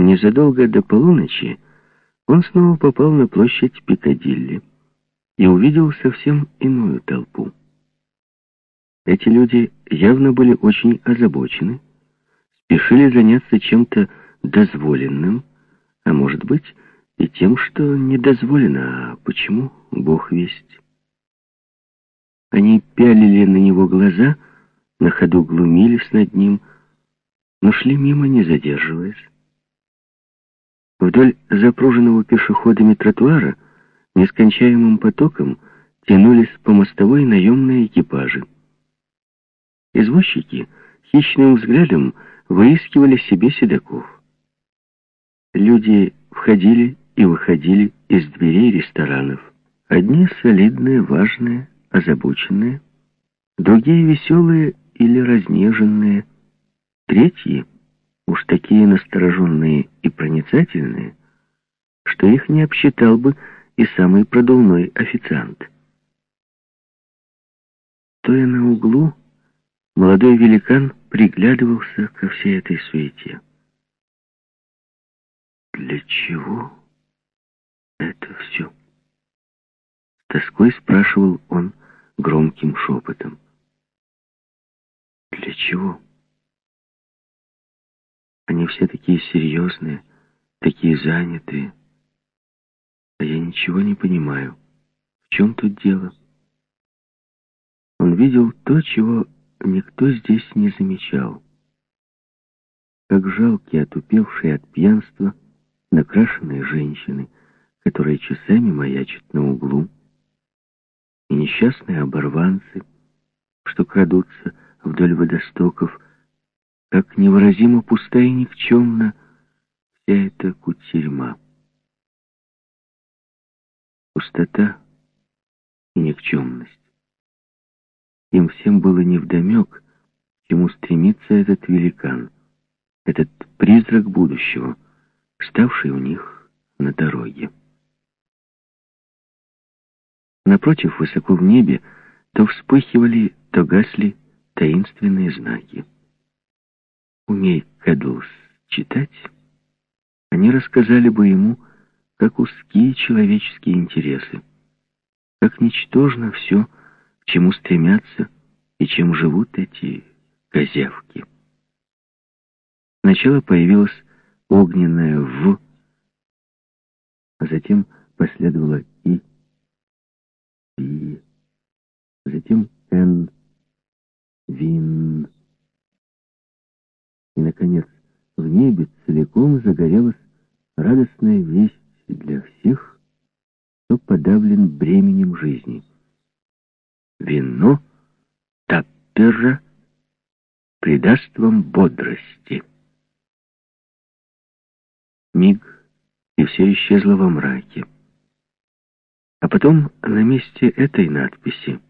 Незадолго до полуночи он снова попал на площадь Пикадилли и увидел совсем иную толпу. Эти люди явно были очень озабочены, спешили заняться чем-то дозволенным, а может быть и тем, что не дозволено, а почему, Бог весть. Они пялили на него глаза, на ходу глумились над ним, но шли мимо, не задерживаясь. Вдоль запруженного пешеходами тротуара нескончаемым потоком тянулись по мостовой наемные экипажи. Извозчики хищным взглядом выискивали себе седаков. Люди входили и выходили из дверей ресторанов. Одни солидные, важные, озабоченные, другие веселые или разнеженные, третьи уж такие настороженные и проницательные, что их не обсчитал бы и самый продувной официант. Стоя на углу, молодой великан приглядывался ко всей этой суете. Для чего это все? Тоской спрашивал он громким шепотом. Для чего? Они все такие серьезные, такие занятые. А я ничего не понимаю. В чем тут дело? Он видел то, чего никто здесь не замечал. Как жалкие, отупевшие от пьянства, накрашенные женщины, которые часами маячат на углу, и несчастные оборванцы, что крадутся вдоль водостоков, как невыразимо пустая и никчемна вся эта кутерьма. Пустота и никчемность. Им всем было невдомек, к чему стремится этот великан, этот призрак будущего, ставший у них на дороге. Напротив, высоко в небе, то вспыхивали, то гасли таинственные знаки. Умей Кэдлс читать, они рассказали бы ему, как узкие человеческие интересы, как ничтожно все, к чему стремятся и чем живут эти козявки. Сначала появилась огненная «в», а затем последовала «и», «и», затем «н», «вин», наконец, в небе целиком загорелась радостная весть для всех, кто подавлен бременем жизни. Вино Таппера придаст вам бодрости. Миг, и все исчезло во мраке. А потом на месте этой надписи,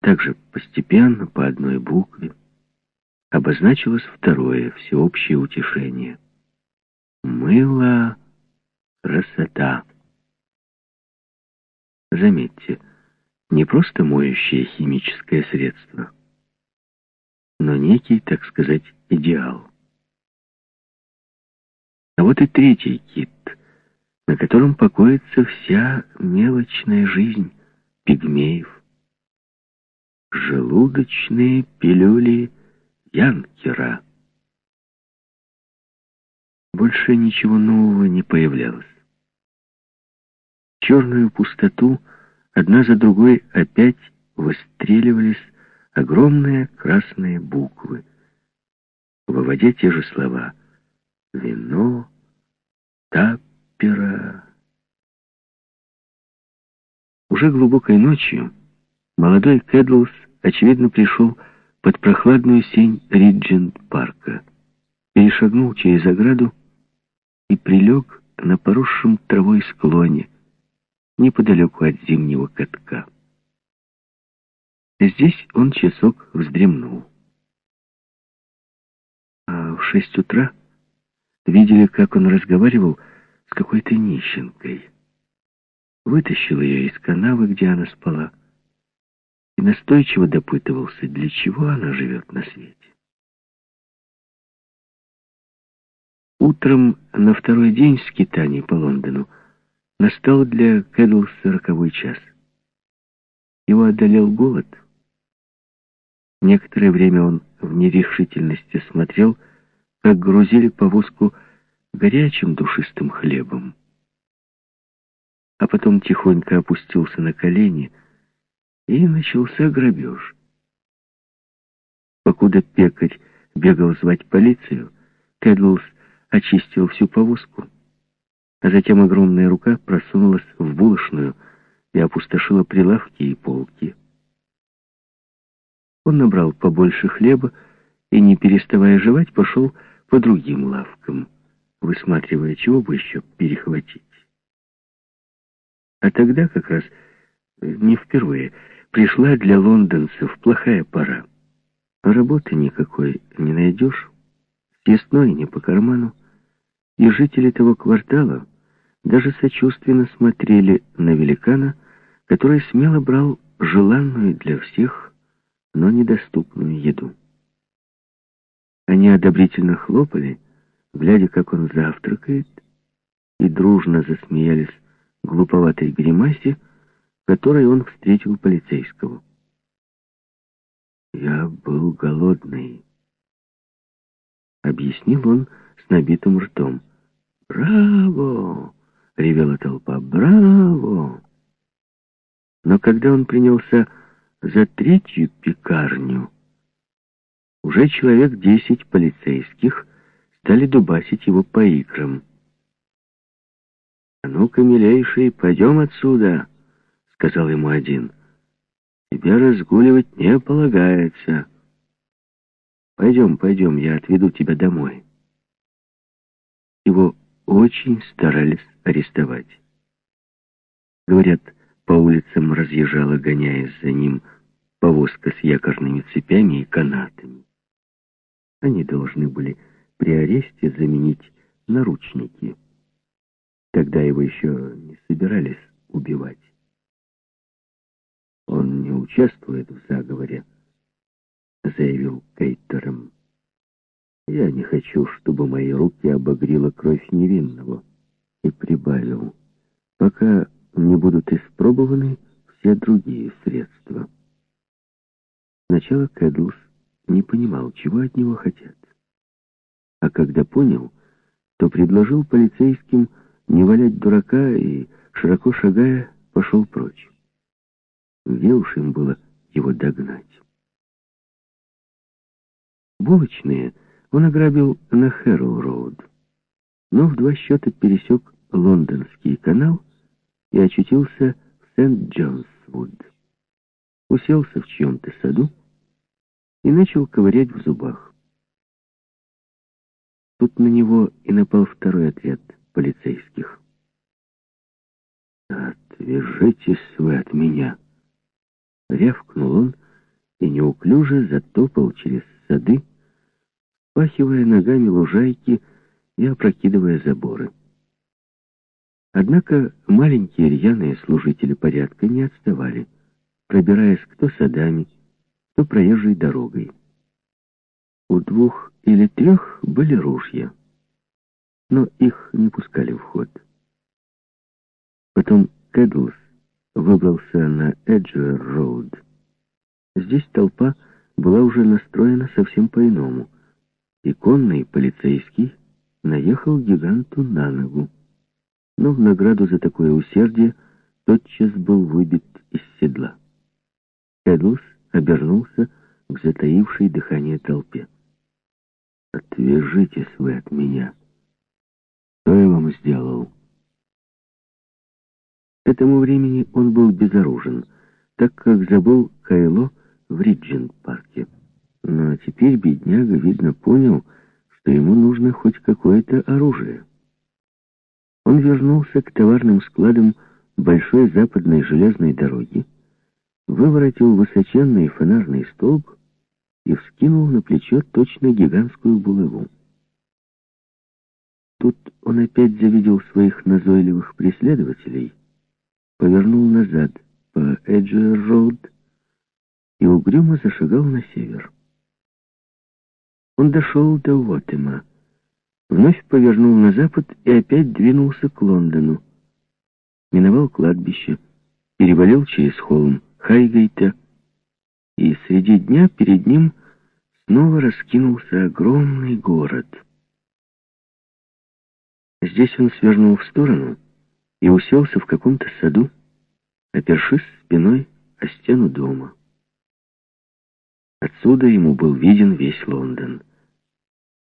также постепенно, по одной букве, обозначилось второе всеобщее утешение. Мыло — красота. Заметьте, не просто моющее химическое средство, но некий, так сказать, идеал. А вот и третий кит, на котором покоится вся мелочная жизнь пигмеев. Желудочные пилюли — Янкера. Больше ничего нового не появлялось. В черную пустоту одна за другой опять выстреливались огромные красные буквы. Выводя те же слова «вино», «таппера». Уже глубокой ночью молодой Кэдлс, очевидно, пришел под прохладную сень Риджент-парка, перешагнул через ограду и прилег на поросшем травой склоне, неподалеку от зимнего катка. Здесь он часок вздремнул. А в шесть утра видели, как он разговаривал с какой-то нищенкой. Вытащил ее из канавы, где она спала, и настойчиво допытывался, для чего она живет на свете. Утром на второй день скитаний по Лондону настал для Кэдлса роковой час. Его одолел голод. Некоторое время он в нерешительности смотрел, как грузили повозку горячим душистым хлебом. А потом тихонько опустился на колени, и начался грабеж. Покуда пекарь бегал звать полицию, Кэдлс очистил всю повозку, а затем огромная рука просунулась в булочную и опустошила прилавки и полки. Он набрал побольше хлеба и, не переставая жевать, пошел по другим лавкам, высматривая, чего бы еще перехватить. А тогда как раз, э, не впервые, пришла для лондонцев плохая пора. Работы никакой не найдешь, съестной не по карману, и жители того квартала даже сочувственно смотрели на великана, который смело брал желанную для всех, но недоступную еду. Они одобрительно хлопали, глядя, как он завтракает, и дружно засмеялись глуповатой гримасе, которой он встретил полицейского. «Я был голодный», — объяснил он с набитым ртом. «Браво!» — ревела толпа. «Браво!» Но когда он принялся за третью пекарню, уже человек десять полицейских стали дубасить его по икрам. «А ну-ка, милейший, пойдем отсюда!» — сказал ему один. «Тебе разгуливать не полагается. Пойдем, пойдем, я отведу тебя домой». Его очень старались арестовать. Говорят, по улицам разъезжала, гоняясь за ним, повозка с якорными цепями и канатами. Они должны были при аресте заменить наручники. Тогда его еще не собирались убивать. «Он не участвует в заговоре», — заявил Кейтером. «Я не хочу, чтобы мои руки обогрела кровь невинного». И прибавил, «Пока не будут испробованы все другие средства». Сначала Кэдлс не понимал, чего от него хотят. А когда понял, то предложил полицейским не валять дурака и, широко шагая, пошел прочь. Где уж им было его догнать? Булочные он ограбил на Хэрроу-роуд, но в два счета пересек Лондонский канал и очутился в Сент-Джонсвуд. Уселся в чьем-то саду, и начал ковырять в зубах. Тут на него и напал второй отряд полицейских. «Отвяжитесь вы от меня!» Рявкнул он и неуклюже затопал через сады, пахивая ногами лужайки и опрокидывая заборы. Однако маленькие рьяные служители порядка не отставали, пробираясь кто садами, то проезжей дорогой. У двух или трех были ружья, но их не пускали в ход. Потом Кэдлс выбрался на Эджуэр-роуд. Здесь толпа была уже настроена совсем по-иному, и конный полицейский наехал гиганту на ногу. Но в награду за такое усердие тотчас был выбит из седла. Кэдлс обернулся к затаившей дыхание толпе. «Отвяжитесь вы от меня! Что я вам сделал?» К этому времени он был безоружен, так как забыл Кайло в Риджент-парке. Но теперь бедняга, видно, понял, что ему нужно хоть какое-то оружие. Он вернулся к товарным складам большой западной железной дороги, выворотил высоченный фонарный столб и вскинул на плечо точно гигантскую булаву. Тут он опять завидел своих назойливых преследователей, повернул назад по Эджер-роуд и угрюмо зашагал на север. Он дошел до Уотема, вновь повернул на запад и опять двинулся к Лондону. Миновал кладбище, перевалил через холм Хайгейта, и среди дня перед ним снова раскинулся огромный город. Здесь он свернул в сторону и уселся в каком-то саду, опершись спиной о стену дома. Отсюда ему был виден весь Лондон.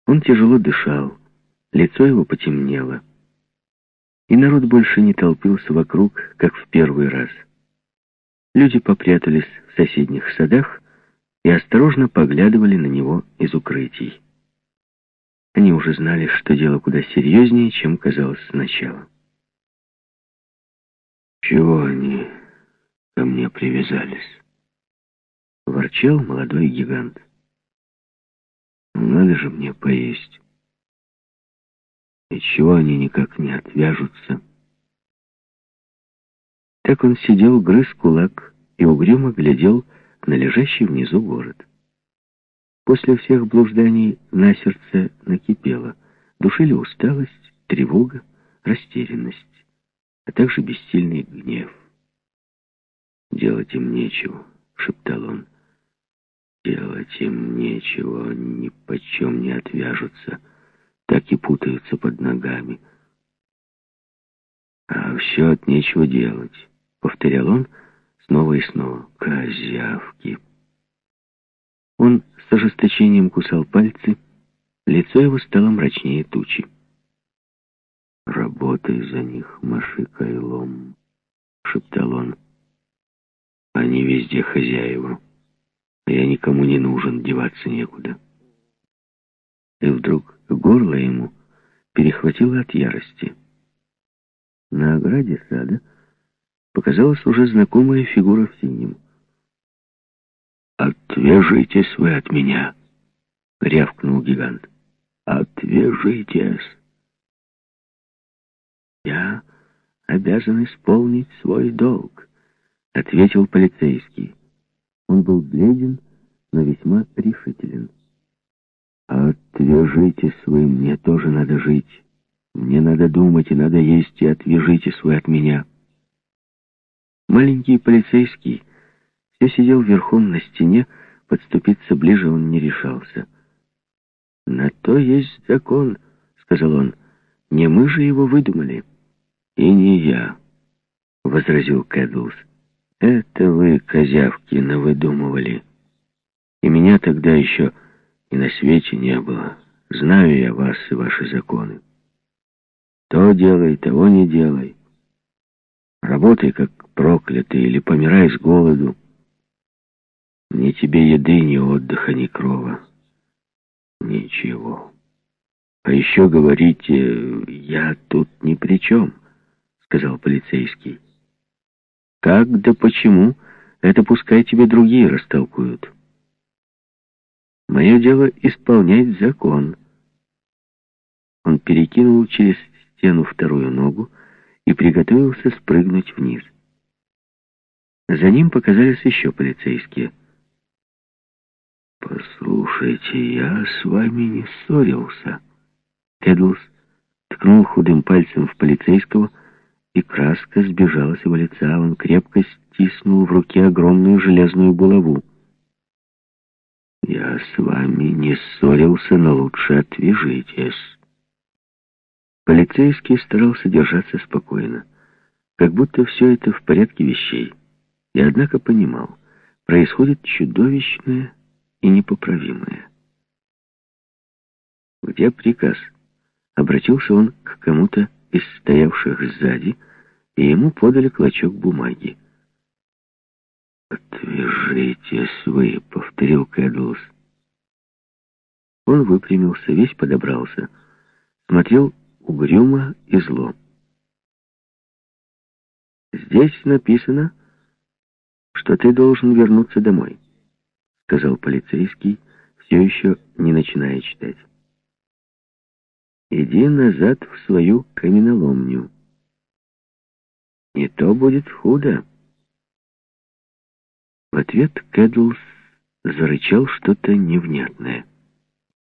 Он тяжело дышал, лицо его потемнело. И народ больше не толпился вокруг, как в первый раз. Люди попрятались в соседних садах и осторожно поглядывали на него из укрытий. Они уже знали, что дело куда серьезнее, чем казалось сначала. «Чего они ко мне привязались?» — ворчал молодой гигант. «Надо же мне поесть. И чего они никак не отвяжутся?» Так он сидел, грыз кулак и угрюмо глядел на лежащий внизу город. После всех блужданий на сердце накипело. Душили усталость, тревога, растерянность, а также бессильный гнев. «Делать им нечего», — шептал он. «Делать им нечего, ни почем не отвяжутся, так и путаются под ногами». «А все от нечего делать», — повторял он снова и снова. «Козявки». Он с ожесточением кусал пальцы, лицо его стало мрачнее тучи. «Работай за них, маши кайлом», — шептал он. «Они везде хозяева, а я никому не нужен, деваться некуда». И вдруг горло ему перехватило от ярости. На ограде сада показалась уже знакомая фигура в синем. «Отвяжитесь вы от меня!» — рявкнул гигант. «Отвяжитесь!» «Я обязан исполнить свой долг», — ответил полицейский. Он был бледен, но весьма решителен. «Отвяжитесь вы, мне тоже надо жить. Мне надо думать и надо есть, и отвяжитесь вы от меня». Маленький полицейский все сидел верхом на стене, подступиться ближе он не решался. «На то есть закон», — сказал он. «Не мы же его выдумали». «И не я», — возразил Кэдлс. «Это вы, козявки, навыдумывали. И меня тогда еще и на свете не было. Знаю я вас и ваши законы. То делай, того не делай. Работай, как проклятый, или помирай с голоду. Ни тебе еды, ни отдыха, ни крова. Ничего. А еще говорите, я тут ни при чем, сказал полицейский. Как да почему, это пускай тебе другие растолкуют. Мое дело исполнять закон. Он перекинул через стену вторую ногу и приготовился спрыгнуть вниз. За ним показались еще полицейские. «Послушайте, я с вами не ссорился». Кэдлс ткнул худым пальцем в полицейского, и краска сбежала с его лица. Он крепко стиснул в руке огромную железную булаву. «Я с вами не ссорился, но лучше отвяжитесь». Полицейский старался держаться спокойно, как будто все это в порядке вещей, и однако понимал, происходит чудовищное и непоправимое. «Где приказ?» Обратился он к кому-то из стоявших сзади, и ему подали клочок бумаги. «Отвяжитесь вы», — повторил Кэдлс. Он выпрямился, весь подобрался, смотрел угрюмо и зло. «Здесь написано, что ты должен вернуться домой» сказал полицейский, все еще не начиная читать. «Иди назад в свою каменоломню. Не то будет худо». В ответ Кэдлс зарычал что-то невнятное.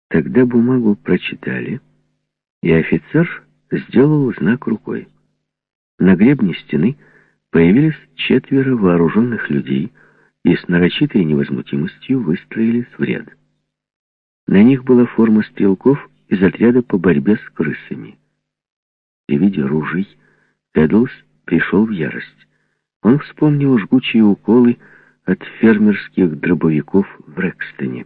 Тогда бумагу прочитали, И офицер сделал знак рукой. На гребне стены появились четверо вооруженных людей и с нарочитой невозмутимостью выстроились в ряд. На них была форма стрелков из отряда по борьбе с крысами. При виде ружей Эдлс пришел в ярость. Он вспомнил жгучие уколы от фермерских дробовиков в Рекстоне.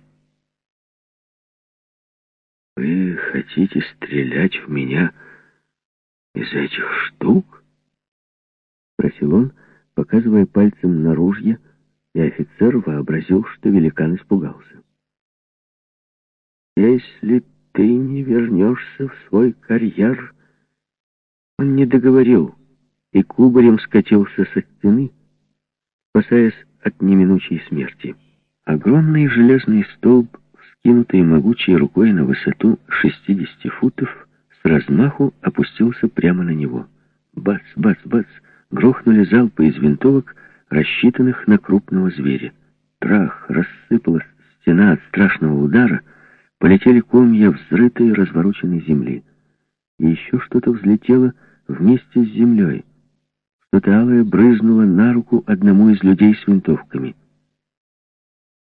«Вы хотите стрелять в меня из этих штук?» — спросил он, показывая пальцем на ружье, и офицер вообразил, что великан испугался. «Если ты не вернешься в свой карьер...» Он не договорил и кубарем скатился со стены, спасаясь от неминучей смерти. Огромный железный столб, вскинутый могучей рукой на высоту 60 футов, с размаху опустился прямо на него. Бац, бац, бац! Грохнули залпы из винтовок, рассчитанных на крупного зверя. Трах, рассыпалась стена от страшного удара, полетели комья взрытой развороченной земли. И еще что-то взлетело вместе с землей. Что-то алое брызнуло на руку одному из людей с винтовками.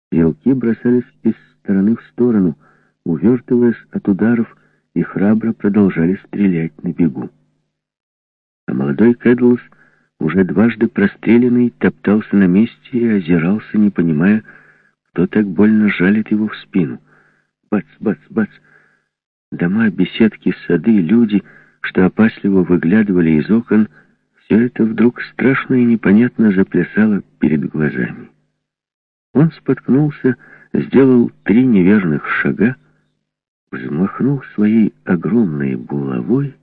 Стрелки бросались из стороны в сторону, увертываясь от ударов, и храбро продолжали стрелять на бегу. А молодой Кэдлс, уже дважды простреленный, топтался на месте и озирался, не понимая, кто так больно жалит его в спину. Бац, бац, бац! Дома, беседки, сады, люди, что опасливо выглядывали из окон, все это вдруг страшно и непонятно заплясало перед глазами. Он споткнулся, сделал три неверных шага, взмахнул своей огромной булавой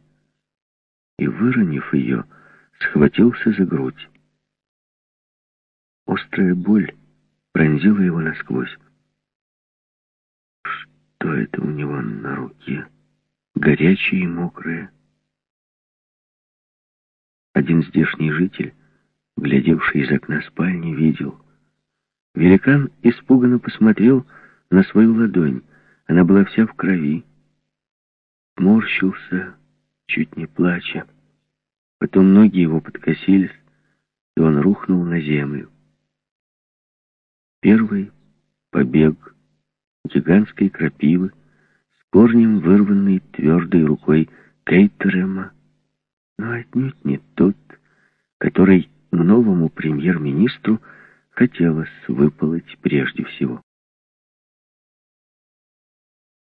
и, выронив ее, схватился за грудь. Острая боль пронзила его насквозь. Что это у него на руке? Горячее и мокрое. Один здешний житель, глядевший из окна спальни, видел. Великан испуганно посмотрел на свою ладонь. Она была вся в крови. Морщился, чуть не плача. Потом ноги его подкосились, и он рухнул на землю. Первый побег гигантской крапивы с корнем, вырванной твердой рукой Кейтерема, но отнюдь не тот, который новому премьер-министру хотелось выполоть прежде всего.